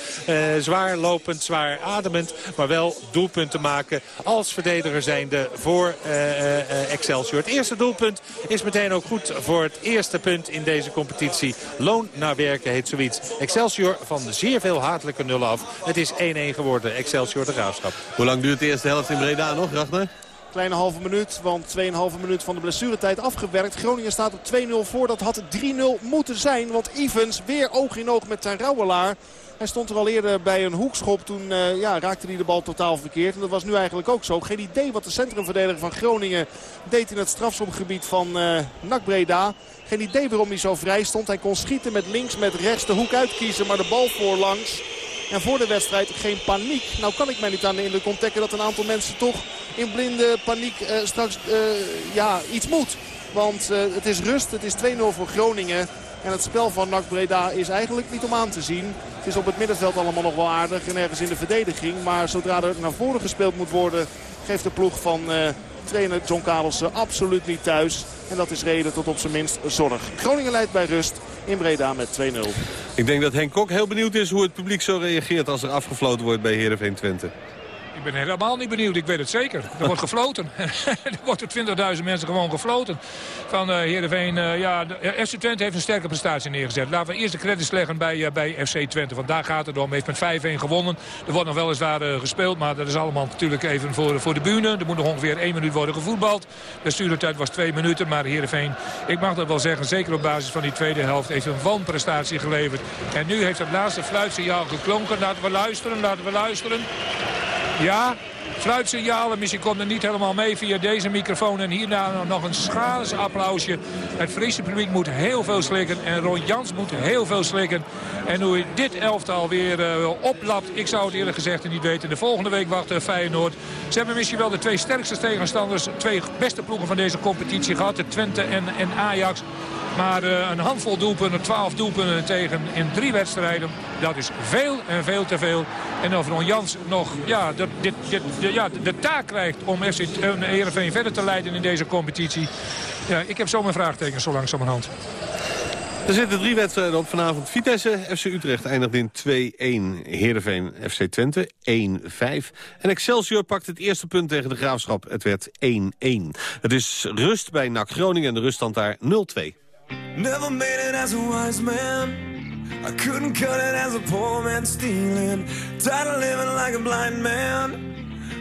zwaar lopend, zwaar ademend. Maar wel doelpunten maken als verdediger zijnde voor uh, uh, Excelsior. Het eerste doelpunt is meteen ook goed voor het eerste punt in deze competitie. Loon naar werken heet zoiets. Excelsior van zeer veel hatelijke nullen af. Het is 1-1 geworden, Excelsior de Graafschap. Hoe lang duurt de eerste helft in Breda nog, Ragnar? Kleine halve minuut, want 2,5 minuut van de blessuretijd afgewerkt. Groningen staat op 2-0 voor. Dat had 3-0 moeten zijn, want Evans weer oog in oog met zijn Rouwelaar. Hij stond er al eerder bij een hoekschop. Toen uh, ja, raakte hij de bal totaal verkeerd. En dat was nu eigenlijk ook zo. Geen idee wat de centrumverdediger van Groningen deed in het strafschopgebied van uh, NAC Breda. Geen idee waarom hij zo vrij stond. Hij kon schieten met links, met rechts, de hoek uitkiezen. Maar de bal voorlangs. En voor de wedstrijd geen paniek. Nou kan ik mij niet aan de indruk ontdekken dat een aantal mensen toch in blinde paniek straks ja, iets moet. Want het is rust, het is 2-0 voor Groningen. En het spel van NAC Breda is eigenlijk niet om aan te zien. Het is op het middenveld allemaal nog wel aardig en ergens in de verdediging. Maar zodra er naar voren gespeeld moet worden... geeft de ploeg van trainer John Karelsen absoluut niet thuis. En dat is reden tot op zijn minst zorg. Groningen leidt bij rust in Breda met 2-0. Ik denk dat Henk Kok heel benieuwd is hoe het publiek zo reageert als er afgefloten wordt bij Heerenveen Twente. Ik ben helemaal niet benieuwd, ik weet het zeker. Er wordt gefloten. er worden 20.000 mensen gewoon gefloten. Van uh, Heerenveen, uh, ja, FC Twente heeft een sterke prestatie neergezet. Laten we eerst de credits leggen bij, uh, bij FC Twente. Want daar gaat het om. Heeft met 5-1 gewonnen. Er wordt nog weliswaar uh, gespeeld, maar dat is allemaal natuurlijk even voor, voor de bühne. Er moet nog ongeveer 1 minuut worden gevoetbald. De stuurtijd was 2 minuten, maar Heerenveen, ik mag dat wel zeggen, zeker op basis van die tweede helft, heeft een wanprestatie geleverd. En nu heeft het laatste fluitsignaal geklonken. Laten we luisteren, laten we luisteren. Ja, fluitsignalen. Misschien komt er niet helemaal mee via deze microfoon. En hierna nog een schalisch applausje. Het Friese publiek moet heel veel slikken. En Ron Jans moet heel veel slikken. En hoe dit elftal weer uh, oplapt, ik zou het eerlijk gezegd niet weten. De volgende week wacht Feyenoord. Ze hebben misschien wel de twee sterkste tegenstanders. Twee beste ploegen van deze competitie gehad. De Twente en, en Ajax. Maar uh, een handvol doelpunten, 12 doelpunten tegen in drie wedstrijden. Dat is veel en veel te veel. En of Ron Jans nog ja, dit, dit, de, ja, de taak krijgt om FC Heerenveen verder te leiden in deze competitie. Ja, ik heb zo mijn vraagtekens zo langzamerhand. Er zitten drie wedstrijden op vanavond. Vitesse, FC Utrecht eindigt in 2-1. Heerenveen, FC Twente 1-5. En Excelsior pakt het eerste punt tegen de Graafschap. Het werd 1-1. Het is rust bij NAC Groningen en de ruststand daar 0-2. Never made it as a wise man. I couldn't cut it as a poor man stealing. Tired of living like a blind man.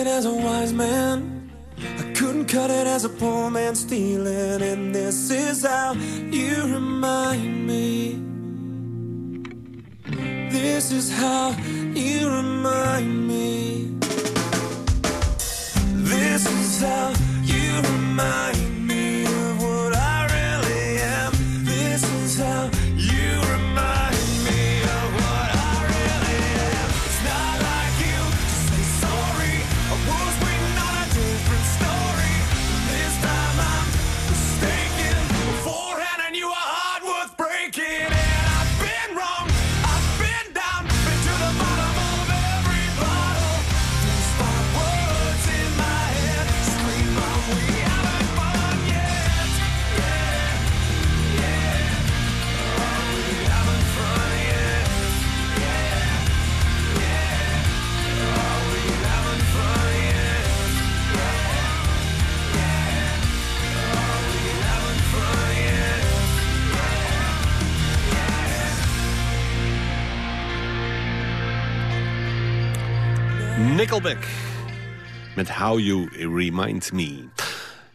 it as a wise man. I couldn't cut it as a poor man stealing. Met How You Remind Me.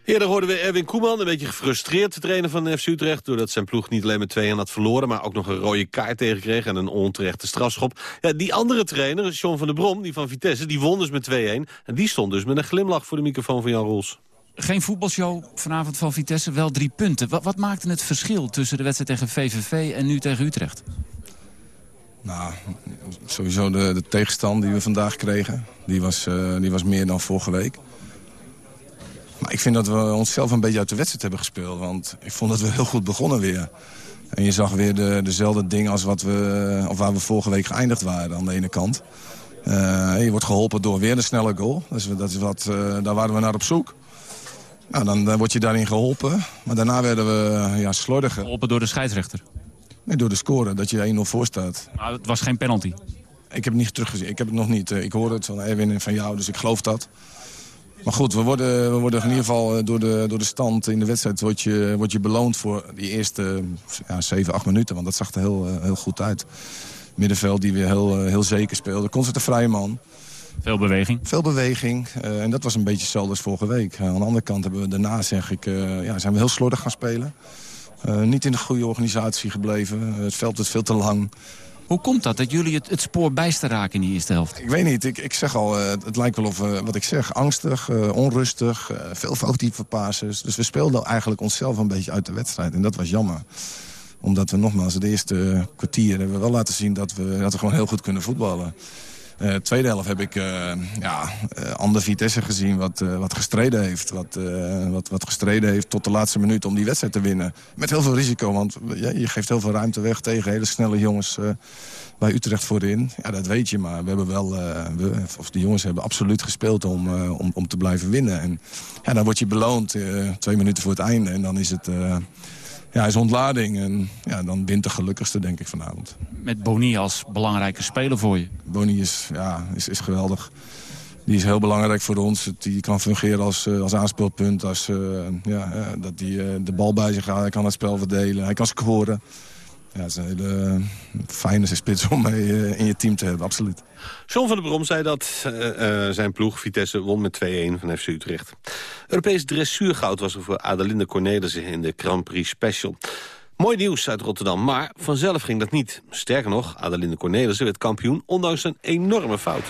Eerder hoorden we Erwin Koeman een beetje gefrustreerd te trainen van FC Utrecht... doordat zijn ploeg niet alleen met 2 had verloren... maar ook nog een rode kaart tegenkreeg en een onterechte strafschop. Ja, die andere trainer, John van der Brom, die van Vitesse... die won dus met 2-1. En die stond dus met een glimlach voor de microfoon van Jan Roels. Geen voetbalshow vanavond van Vitesse, wel drie punten. Wat, wat maakte het verschil tussen de wedstrijd tegen VVV en nu tegen Utrecht? Nou, sowieso de, de tegenstand die we vandaag kregen. Die was, uh, die was meer dan vorige week. Maar ik vind dat we onszelf een beetje uit de wedstrijd hebben gespeeld. Want ik vond dat we heel goed begonnen weer. En je zag weer de, dezelfde dingen als wat we, of waar we vorige week geëindigd waren aan de ene kant. Uh, je wordt geholpen door weer een snelle goal. Dus dat is wat, uh, daar waren we naar op zoek. Nou, dan, dan word je daarin geholpen. Maar daarna werden we ja, slordiger. Geholpen door de scheidsrechter? Nee, door de score, dat je 1-0 voor staat. Maar het was geen penalty? Ik heb het niet teruggezien. Ik heb het nog niet. Ik hoorde het van Erwin en van jou, dus ik geloof dat. Maar goed, we worden, we worden in ieder geval door de, door de stand in de wedstrijd... word je, word je beloond voor die eerste ja, 7, 8 minuten. Want dat zag er heel, heel goed uit. Middenveld die weer heel, heel zeker speelde. Constant een vrije man. Veel beweging? Veel beweging. Uh, en dat was een beetje hetzelfde als vorige week. Uh, aan de andere kant hebben we daarna, zeg ik, uh, ja, zijn we heel slordig gaan spelen. Niet in de goede organisatie gebleven. het veld is veel te lang. Hoe komt dat, dat jullie het, het spoor bijster raken in die eerste helft? Ik weet niet. Ik, ik zeg al, het lijkt wel of, wat ik zeg, angstig, onrustig, veel foutieve passes. Dus we speelden eigenlijk onszelf een beetje uit de wedstrijd. En dat was jammer omdat we nogmaals het eerste kwartier hebben we wel laten zien dat we, dat we gewoon heel goed kunnen voetballen. Uh, tweede helft heb ik uh, ja, uh, ander Vitesse gezien wat, wat gestreden heeft. Wat, wat, wat gestreden heeft tot de laatste minuut om die wedstrijd te winnen. Met heel veel risico, want je geeft heel veel ruimte weg tegen hele snelle jongens bij Utrecht voorin. Ja, dat weet je, maar we hebben wel, we, of de jongens hebben absoluut gespeeld om, om, om te blijven winnen. En ja, dan word je beloond twee minuten voor het einde en dan is het ja, is ontlading. En ja, dan wint de gelukkigste, denk ik, vanavond. Met Boni als belangrijke speler voor je? Boni is, ja, is, is geweldig. Die is heel belangrijk voor ons. Die kan fungeren als, als aanspeelpunt. Als, uh, ja, dat hij de bal bij zich gaat. Hij kan het spel verdelen. Hij kan scoren. Ja, het is een hele fijne spits om mee uh, in je team te hebben, absoluut. John van der Brom zei dat uh, zijn ploeg Vitesse won met 2-1 van FC Utrecht. Europees dressuurgoud was er voor Adelinde Cornelissen in de Grand Prix Special. Mooi nieuws uit Rotterdam, maar vanzelf ging dat niet. Sterker nog, Adelinde Cornelissen werd kampioen ondanks een enorme fout.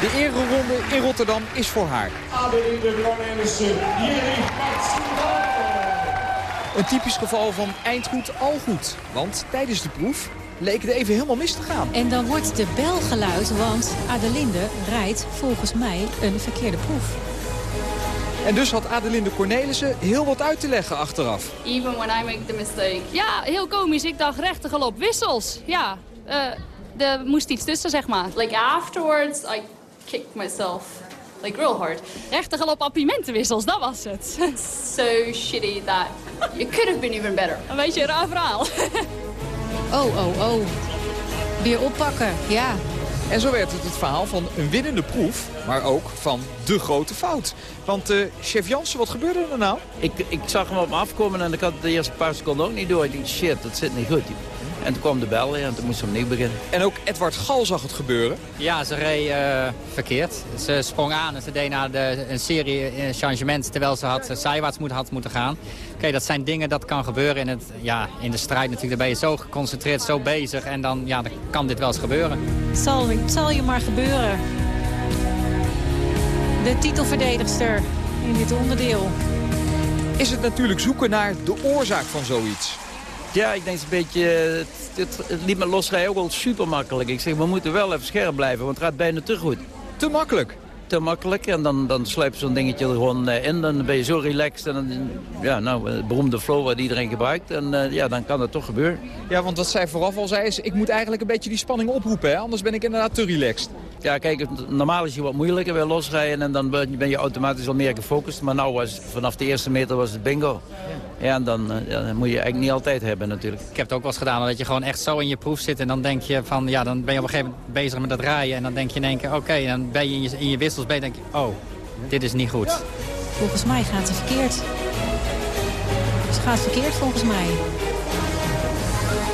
De ereronde in Rotterdam is voor haar. Adelinde Cornelissen, Jiri Een typisch geval van eind goed, al goed. Want tijdens de proef leek het even helemaal mis te gaan. En dan wordt de bel geluid, want Adelinde rijdt volgens mij een verkeerde proef. En dus had Adelinde Cornelissen heel wat uit te leggen achteraf. Even when I make the mistake. Ja, heel komisch. Ik dacht rechte galop wissels. Ja, uh, er moest iets tussen, zeg maar. Like afterwards, I kicked myself like real hard. Rechte galop appimentenwissels, dat was het. so shitty that it could have been even better. Een beetje een raar verhaal. oh, oh, oh. Weer oppakken, ja. En zo werd het het verhaal van een winnende proef, maar ook van de grote fout. Want uh, chef Jansen, wat gebeurde er nou? Ik, ik zag hem op me afkomen en ik had de eerste paar seconden ook niet door. Ik dacht, shit, dat zit niet goed. En toen kwam de bel en toen moest ze opnieuw beginnen. En ook Edward Gal zag het gebeuren? Ja, ze reed uh, verkeerd. Ze sprong aan en ze deed naar de, een serie changementen terwijl ze had, zijwaarts moet, had moeten gaan. Oké, okay, dat zijn dingen dat kan gebeuren in, het, ja, in de strijd natuurlijk. Dan ben je zo geconcentreerd, zo bezig en dan, ja, dan kan dit wel eens gebeuren. Het zal, het zal je maar gebeuren. De titelverdedigster in dit onderdeel. Is het natuurlijk zoeken naar de oorzaak van zoiets? Ja, ik denk een beetje, het, het, het liet me losrijden ook wel super makkelijk. Ik zeg, we moeten wel even scherp blijven, want het gaat bijna te goed. Te makkelijk? Te makkelijk en dan, dan sluip zo'n dingetje er gewoon in. Dan ben je zo relaxed en dan, ja, nou, het beroemde flow wat iedereen gebruikt. En uh, ja, dan kan dat toch gebeuren. Ja, want wat zij vooraf al zei is, ik moet eigenlijk een beetje die spanning oproepen. Hè? Anders ben ik inderdaad te relaxed. Ja, kijk, normaal is je wat moeilijker weer losrijden en dan ben je automatisch al meer gefocust. Maar nou was vanaf de eerste meter was het bingo. Ja, ja en dan, ja, dan moet je eigenlijk niet altijd hebben natuurlijk. Ik heb het ook wel eens gedaan, dat je gewoon echt zo in je proef zit. En dan denk je van, ja, dan ben je op een gegeven moment bezig met dat rijden. En dan denk je in één keer, oké, dan ben je in je, in je wissels, ben je denk je, oh, dit is niet goed. Volgens mij gaat het verkeerd. Het gaat verkeerd volgens mij.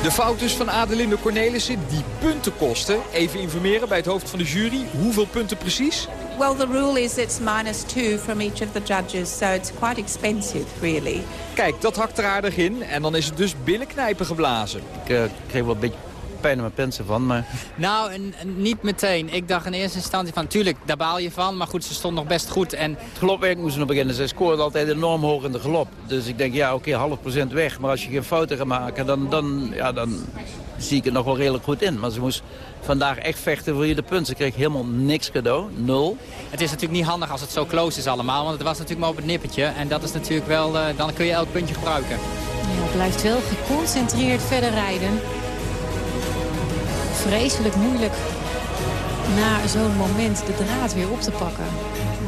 De fout dus van Adelinde Cornelissen, die punten kosten. Even informeren bij het hoofd van de jury. Hoeveel punten precies? Well, the rule is it's minus two from each of the judges, so it's quite expensive, really. Kijk, dat hakt er aardig in. En dan is het dus billenknijpen geblazen. Ik uh, kreeg wel een beetje pijn aan mijn pensen van, maar... Nou, en, en niet meteen. Ik dacht in eerste instantie van, tuurlijk, daar baal je van. Maar goed, ze stond nog best goed. En... Het galopwerk moest nog beginnen. Ze scoorde altijd enorm hoog in de galop. Dus ik denk, ja, oké, okay, half procent weg. Maar als je geen fouten gaat maken, dan, dan, ja, dan zie ik het nog wel redelijk goed in. Maar ze moest vandaag echt vechten voor je de punt. Ze kreeg helemaal niks cadeau, nul. Het is natuurlijk niet handig als het zo close is allemaal. Want het was natuurlijk maar op het nippertje. En dat is natuurlijk wel, uh, dan kun je elk puntje gebruiken. Ja, blijft wel geconcentreerd verder rijden vreselijk moeilijk na zo'n moment de draad weer op te pakken.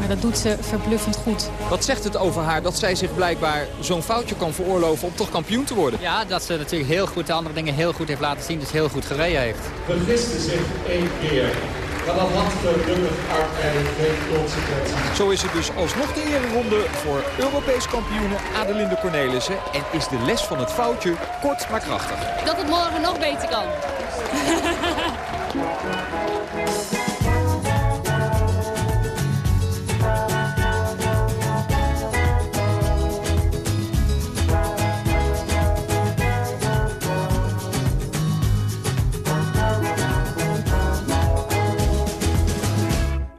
Maar dat doet ze verbluffend goed. Wat zegt het over haar dat zij zich blijkbaar zo'n foutje kan veroorloven om toch kampioen te worden? Ja, dat ze natuurlijk heel goed de andere dingen heel goed heeft laten zien. Dus heel goed gereden heeft. Verliste zich één keer. Maar dat had gelukkig uiteindelijk consequenties. Zo is het dus alsnog de ereronde voor Europees kampioene Adelinde Cornelissen. En is de les van het foutje kort maar krachtig. Dat het morgen nog beter kan.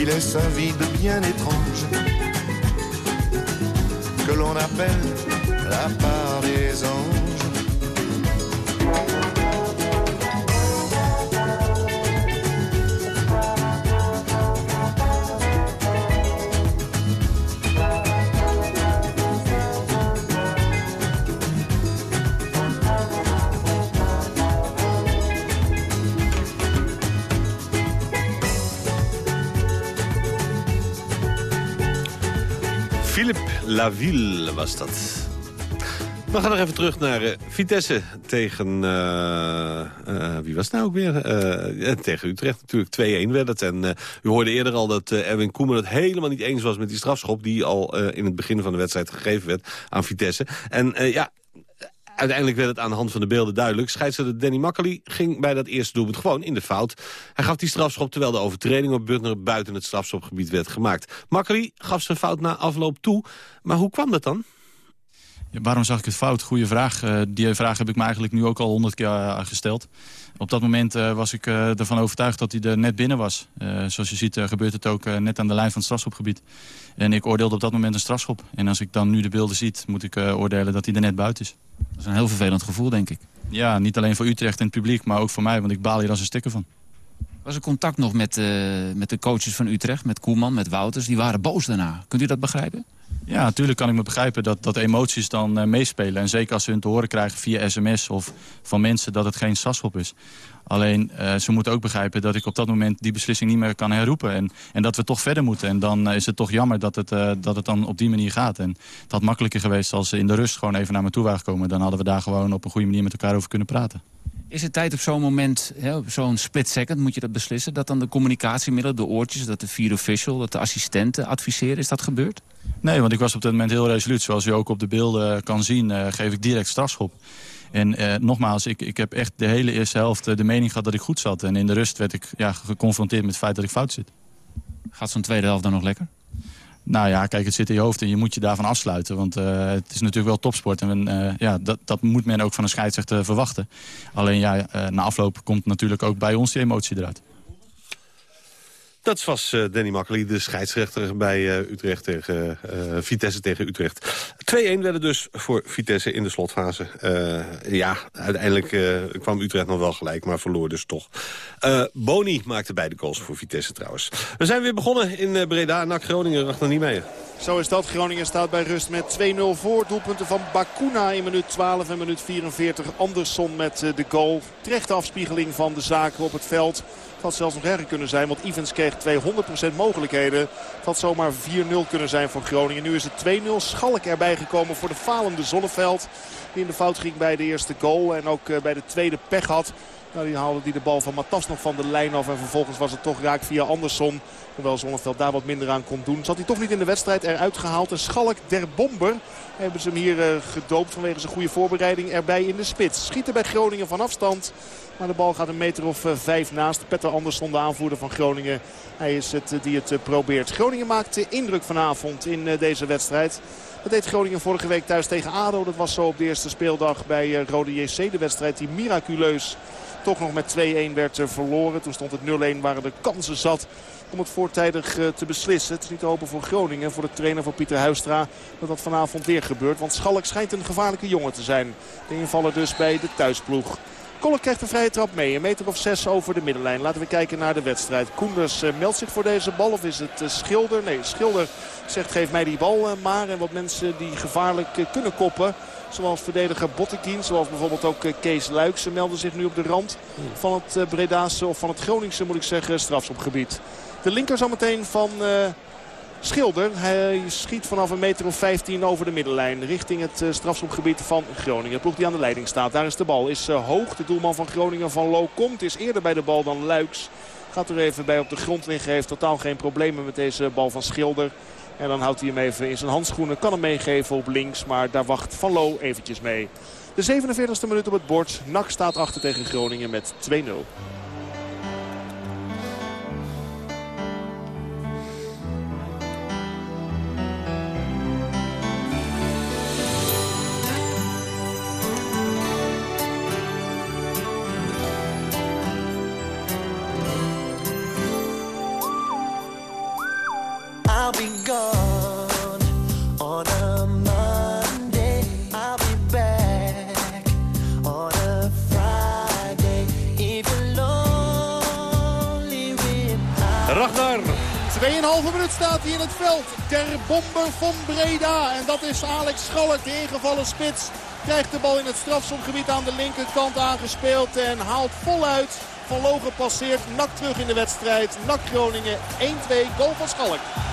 qui laisse un vide bien étrange que l'on appelle la part des anges. Philippe Laville was dat. We gaan nog even terug naar uh, Vitesse tegen... Uh, uh, wie was het nou ook weer? tegen Utrecht natuurlijk. 2-1 werd het. En u hoorde eerder al dat Erwin Koeman het helemaal niet eens was met die strafschop... die al in het begin van de wedstrijd gegeven werd aan Vitesse. En ja, uiteindelijk werd het aan de hand van de beelden duidelijk. Scheidsrechter Danny Makkely ging bij dat eerste doelpunt gewoon in de fout. Hij gaf die strafschop terwijl de overtreding op Butner buiten het strafschopgebied werd gemaakt. Makkely gaf zijn fout na afloop toe. Maar hoe kwam dat dan? Waarom zag ik het fout? Goeie vraag. Uh, die vraag heb ik me eigenlijk nu ook al honderd keer uh, gesteld. Op dat moment uh, was ik ervan overtuigd dat hij er net binnen was. zoals je ziet gebeurt het ook net aan de lijn van het strafschopgebied. En ik oordeelde op dat moment een strafschop. En als ik dan nu de beelden ziet, moet ik oordelen dat hij er net buiten is. Dat is een heel vervelend gevoel, denk ik. Ja, niet alleen voor Utrecht en het publiek, maar ook voor mij. Want ik baal hier als een stikker van. Was er contact nog met, met de coaches van Utrecht, met Koeman, met Wouters? Die waren boos daarna. Kunt u dat begrijpen? Ja, natuurlijk kan ik me begrijpen dat, dat emoties dan uh, meespelen. En zeker als ze hun te horen krijgen via sms of van mensen dat het geen strafschop is. Alleen, uh, ze moeten ook begrijpen dat ik op dat moment die beslissing niet meer kan herroepen. En, en dat we toch verder moeten. En dan uh, is het toch jammer dat het, dat het dan op die manier gaat. En het had makkelijker geweest als ze in de rust gewoon even naar me toe waren gekomen. Dan hadden we daar gewoon op een goede manier met elkaar over kunnen praten. Is het tijd op zo'n moment, zo'n split second moet je dat beslissen... dat dan de communicatiemiddelen, de oortjes, dat de vier official... dat de assistenten adviseren, is dat gebeurd? Nee, want ik was op dat moment heel resoluut. Zoals u ook op de beelden kan zien, uh, geef ik direct strafschop. En uh, nogmaals, ik, ik heb echt de hele eerste helft uh, de mening gehad dat ik goed zat. En in de rust werd ik ja, geconfronteerd met het feit dat ik fout zit. Gaat zo'n tweede helft dan nog lekker? Nou ja, kijk, het zit in je hoofd en je moet je daarvan afsluiten. Want uh, het is natuurlijk wel topsport. En uh, ja, dat, dat moet men ook van een scheidsrechter verwachten. Alleen ja, uh, na afloop komt natuurlijk ook bij ons die emotie eruit. Dat was uh, Danny Makkely, de scheidsrechter bij uh, Utrecht tegen, uh, Vitesse tegen Utrecht. 2-1 werden dus voor Vitesse in de slotfase. ja, uiteindelijk kwam Utrecht nog wel gelijk, maar verloor dus toch. Boni maakte beide goals voor Vitesse trouwens. We zijn weer begonnen in Breda. NAC Groningen, nog niet mee. Zo is dat. Groningen staat bij rust met 2-0 voor. Doelpunten van Bakuna in minuut 12 en minuut 44. Andersson met de goal. Terechte afspiegeling van de zaken op het veld. Het had zelfs nog erger kunnen zijn, want Evans kreeg 200% mogelijkheden. Het had zomaar 4-0 kunnen zijn voor Groningen. Nu is het 2-0. Schalk erbij gekomen voor de falende Zonneveld. Die in de fout ging bij de eerste goal en ook bij de tweede pech had. Nou, die haalde die de bal van Matas nog van de lijn af. En vervolgens was het toch raak via Andersson. Hoewel Zonneveld daar wat minder aan kon doen. Zat hij toch niet in de wedstrijd eruit gehaald. En Schalk der Bomber hebben ze hem hier uh, gedoopt vanwege zijn goede voorbereiding erbij in de spits. Schieten bij Groningen van afstand. Maar de bal gaat een meter of uh, vijf naast. Petter Andersson, de aanvoerder van Groningen. Hij is het uh, die het probeert. Groningen maakte indruk vanavond in deze wedstrijd. Dat deed Groningen vorige week thuis tegen ADO. Dat was zo op de eerste speeldag bij Rode JC. De wedstrijd die miraculeus toch nog met 2-1 werd verloren. Toen stond het 0-1, waren de kansen zat om het voortijdig te beslissen. Het is niet te hopen voor Groningen, voor de trainer van Pieter Huistra... dat dat vanavond weer gebeurt. Want Schalk schijnt een gevaarlijke jongen te zijn. De invaller dus bij de thuisploeg. Kolk krijgt een vrije trap mee. Een meter of zes over de middenlijn. Laten we kijken naar de wedstrijd. Koenders uh, meldt zich voor deze bal. Of is het uh, Schilder? Nee, Schilder zegt geef mij die bal uh, maar. En wat mensen die gevaarlijk kunnen koppen. Zoals verdediger Bottekin. Zoals bijvoorbeeld ook Kees Luiksen melden zich nu op de rand van het Bredaanse. Of van het Groningse moet ik zeggen strafschopgebied. De linker zometeen van... Schilder. Hij schiet vanaf een meter of 15 over de middenlijn. Richting het strafschopgebied van Groningen. De die aan de leiding staat. Daar is de bal. Is hoog. De doelman van Groningen van Lo komt. Is eerder bij de bal dan Luiks. Gaat er even bij op de grond liggen. Heeft totaal geen problemen met deze bal van Schilder. En dan houdt hij hem even in zijn handschoenen. Kan hem meegeven op links. Maar daar wacht Van Lo eventjes mee. De 47e minuut op het bord. NAC staat achter tegen Groningen met 2-0. Staat hij in het veld. Ter bomber van Breda. En dat is Alex Schalk, de ingevallen spits. Krijgt de bal in het strafschopgebied aan de linkerkant aangespeeld. En haalt voluit. Van Logen passeert. Nak terug in de wedstrijd. Nak Groningen 1-2. Goal van Schalk.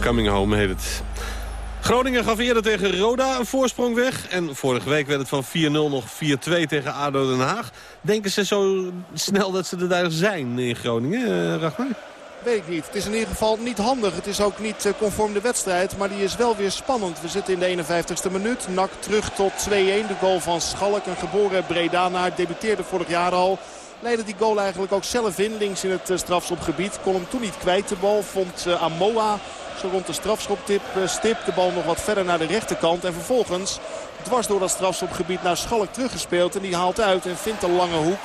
Coming Home heet het. Groningen gaf eerder tegen Roda een voorsprong weg. En vorige week werd het van 4-0 nog 4-2 tegen ADO Den Haag. Denken ze zo snel dat ze er daar zijn in Groningen, uh, Rachman? Weet ik niet. Het is in ieder geval niet handig. Het is ook niet eh, conform de wedstrijd. Maar die is wel weer spannend. We zitten in de 51ste minuut. NAC terug tot 2-1. De goal van Schalk. Een geboren Bredanaar. Debuteerde vorig jaar al. Leidde die goal eigenlijk ook zelf in. Links in het eh, strafschopgebied. Kon hem toen niet kwijt de bal. Vond eh, Amoa zo rond de strafschoptip stip. De bal nog wat verder naar de rechterkant. En vervolgens dwars door dat strafschopgebied naar Schalk teruggespeeld. En die haalt uit en vindt een lange hoek.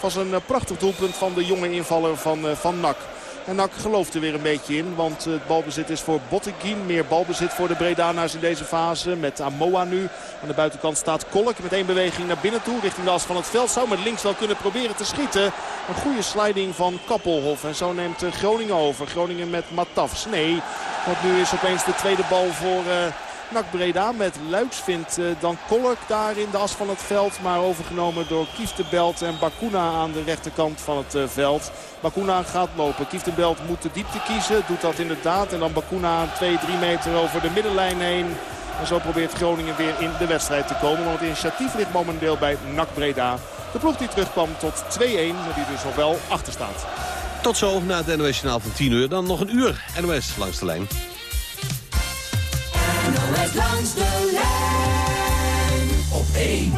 Was een prachtig doelpunt van de jonge invaller van, van NAC. En NAC gelooft er weer een beetje in. Want het balbezit is voor Botteguin. Meer balbezit voor de Bredanaars in deze fase. Met Amoa nu. Aan de buitenkant staat Kolk. Met één beweging naar binnen toe. Richting de as van het veld. Zou met links wel kunnen proberen te schieten. Een goede sliding van Kappelhof. En zo neemt Groningen over. Groningen met Matafs. Nee. Want nu is opeens de tweede bal voor... Uh, NAC Breda met Luiks vindt uh, dan Kolk daar in de as van het veld. Maar overgenomen door Kieftenbelt en Bakuna aan de rechterkant van het uh, veld. Bakuna gaat lopen. Kieftenbelt moet de diepte kiezen. Doet dat inderdaad. En dan Bakuna 2-3 meter over de middenlijn heen. En zo probeert Groningen weer in de wedstrijd te komen. Want het initiatief ligt momenteel bij NAC Breda. De ploeg die terugkwam tot 2-1. Maar die dus nog wel achter staat. Tot zo na het NOS Journaal van 10 uur. Dan nog een uur NOS langs de lijn. NOS langs de lijn op 1.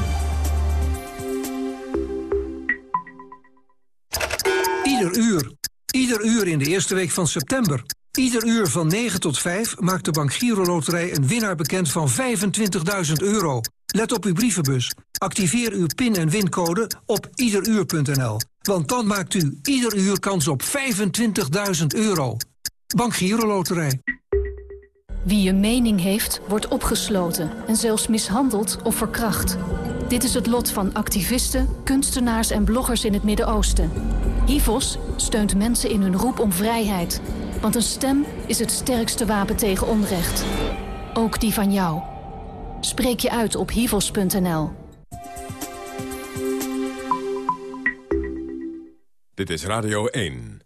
Ieder uur. Ieder uur in de eerste week van september. Ieder uur van 9 tot 5 maakt de Bank Giro Loterij een winnaar bekend van 25.000 euro. Let op uw brievenbus. Activeer uw pin- en wincode op iederuur.nl. Want dan maakt u ieder uur kans op 25.000 euro. Bank Giro Loterij. Wie een mening heeft, wordt opgesloten en zelfs mishandeld of verkracht. Dit is het lot van activisten, kunstenaars en bloggers in het Midden-Oosten. HIVOS steunt mensen in hun roep om vrijheid. Want een stem is het sterkste wapen tegen onrecht. Ook die van jou. Spreek je uit op hivos.nl. Dit is Radio 1.